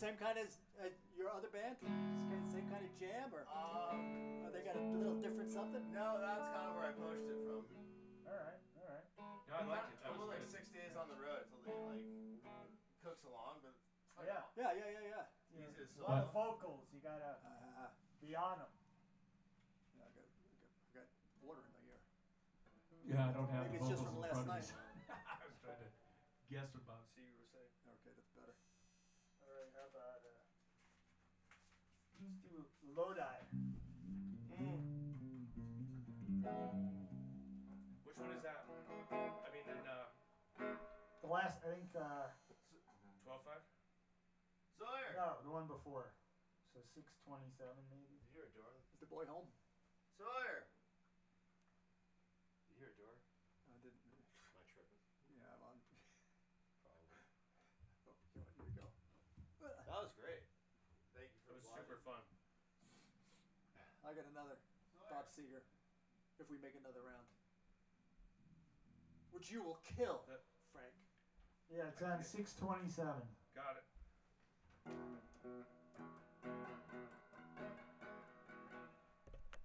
same kind as uh, your other band? It's kind of same kind of jam, or Um, or they got a little different something? no, that's kind of where I poached it from. All right, all right. No, I like it. I'm was only like six days on the road, so it like cooks along, but like Yeah. Yeah, yeah, yeah, yeah. Yeah, Easy as a lot of vocals. You gotta Uh, be on them. yeah, I got, I got, I got water in my ear. Yeah, I don't have Maybe the it's just vocals from in last front of me. I was trying to guess what Bob Seger was saying. Okay, that's better. All right, how about uh, let's do Lodi. Which one is that? I mean, in uh, The last, I think, uh, 12.5? Sawyer. no, the one before. So 627 maybe. You hear a door? Is the boy home? Sawyer. You hear a door? I didn't. Am I tripping? Yeah, I'm on. Probably. Oh, you want you to go? That was great. Thank you for It was watching. super fun. I got another Bob Seger. If we make another round, which you will kill, That- Frank. Yeah, it's on 627. Got it.